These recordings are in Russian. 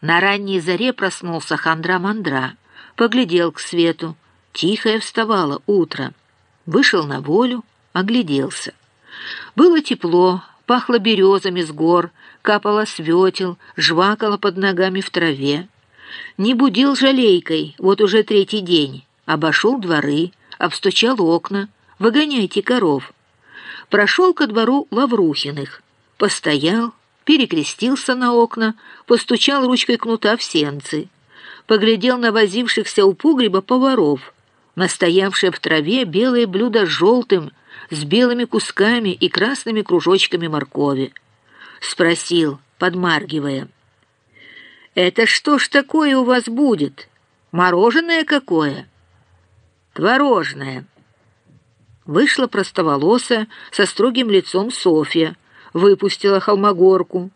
На ранней заре проснулся хандра-мандра, поглядел к свету. Тихое вставало утро. Вышел на волю, огляделся. Было тепло, пахло березами с гор, капало светел, жвакало под ногами в траве. Не будил жалейкой, вот уже третий день. Обошел дворы, обстучал окна. «Выгоняйте коров». Прошел ко двору Лаврухиных, постоял, перекрестился на окна, постучал ручкой кнута в сенцы, поглядел на возившихся у погреба поваров, настоявшее в траве белое блюдо с желтым, с белыми кусками и красными кружочками моркови. Спросил, подмаргивая, «Это что ж такое у вас будет? Мороженое какое?» «Творожное». Вышла простоволосая, со строгим лицом Софья, выпустила холмогорку.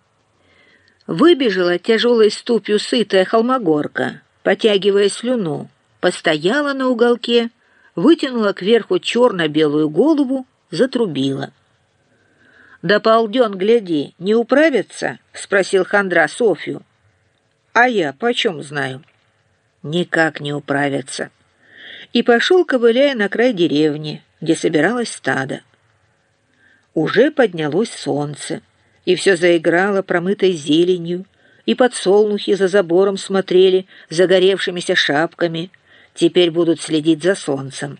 Выбежала тяжелой ступью сытая холмогорка, потягивая слюну, постояла на уголке, вытянула кверху черно-белую голову, затрубила. «Да полден, гляди, не управится?» — спросил хандра Софью. «А я почем знаю?» «Никак не управится». И пошел, ковыляя на край деревни, где собиралось стадо. Уже поднялось солнце, и все заиграло промытой зеленью, и подсолнухи за забором смотрели загоревшимися шапками, теперь будут следить за солнцем.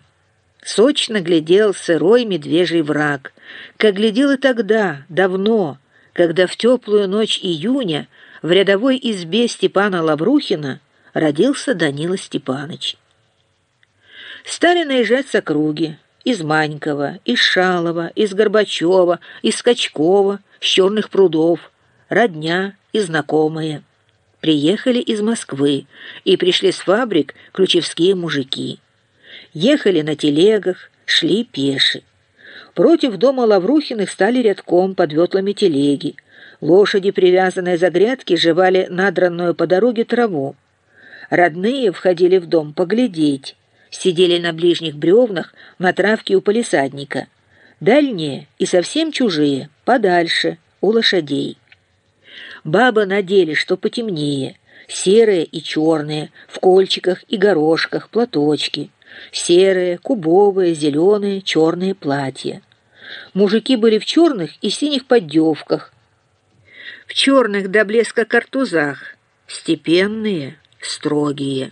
Сочно глядел сырой медвежий враг, как глядел и тогда, давно, когда в теплую ночь июня в рядовой избе Степана Лаврухина родился Данила Степаныч. Стали наезжать с округи, из Манькова, из Шалова, из Горбачева, из Скачкова, с Черных прудов, родня и знакомые. Приехали из Москвы и пришли с фабрик ключевские мужики. Ехали на телегах, шли пеши. Против дома Лаврухиных стали рядком под ветлами телеги. Лошади, привязанные за грядки, жевали надранную по дороге траву. Родные входили в дом поглядеть, сидели на ближних бревнах на травке у полисадника. Дальние и совсем чужие, подальше, у лошадей. Бабы надели, что потемнее, серые и черные, в кольчиках и горошках, платочки, серые, кубовые, зеленые, черные платья. Мужики были в черных и синих поддевках, в черных до блеска картузах, степенные, строгие.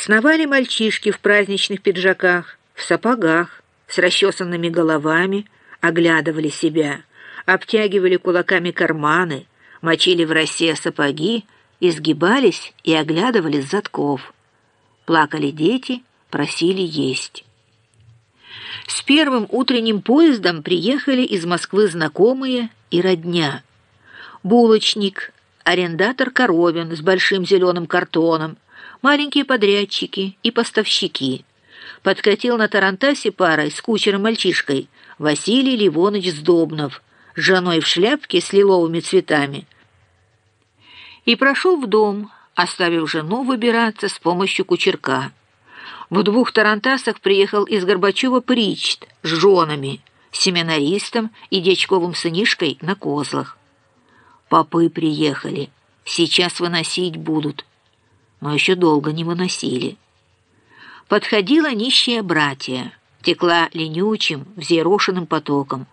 Сновали мальчишки в праздничных пиджаках, в сапогах, с расчесанными головами, оглядывали себя, обтягивали кулаками карманы, мочили в росе сапоги, изгибались и оглядывали с задков. Плакали дети, просили есть. С первым утренним поездом приехали из Москвы знакомые и родня. Булочник, арендатор коровин с большим зеленым картоном, маленькие подрядчики и поставщики. Подкатил на Тарантасе парой с кучером-мальчишкой Василий Ливонович Сдобнов, с женой в шляпке с лиловыми цветами. И прошел в дом, оставив жену выбираться с помощью кучерка. В двух Тарантасах приехал из Горбачева Причт с женами, семинаристом и дечковым сынишкой на козлах. Попы приехали, сейчас выносить будут но еще долго не выносили. Подходила нищая братья, текла ленючим, взъерошенным потоком.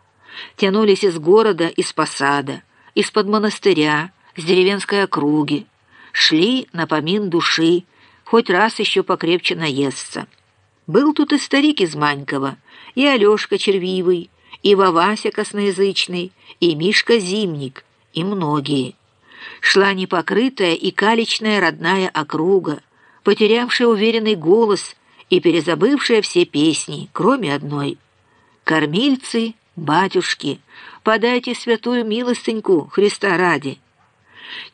Тянулись из города, из посада, из-под монастыря, с деревенской округи. Шли на помин души, хоть раз еще покрепче наесться. Был тут и старик из Манькова, и Алешка Червивый, и Вавася Косноязычный, и Мишка Зимник, и многие шла непокрытая и калечная родная округа, потерявшая уверенный голос и перезабывшая все песни, кроме одной. «Кормильцы, батюшки, подайте святую милостыньку Христа ради».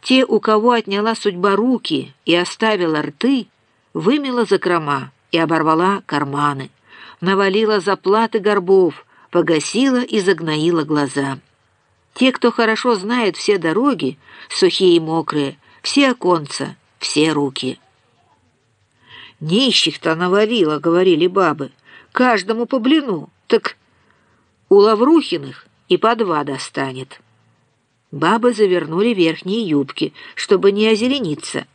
Те, у кого отняла судьба руки и оставила рты, вымела закрома и оборвала карманы, навалила заплаты горбов, погасила и загноила глаза. Те, кто хорошо знает все дороги, сухие и мокрые, все оконца, все руки. «Нищих-то навалило», — говорили бабы, — «каждому по блину, так у Лаврухиных и по два достанет». Бабы завернули верхние юбки, чтобы не озелениться.